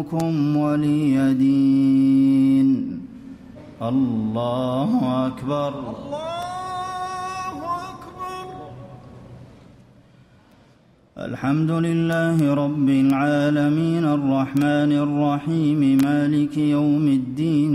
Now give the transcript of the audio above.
دينكم ولي دين. الله أكبر. الله أكبر. الحمد لله رب العالمين. الرحمن الرحيم. مالك يوم الدين.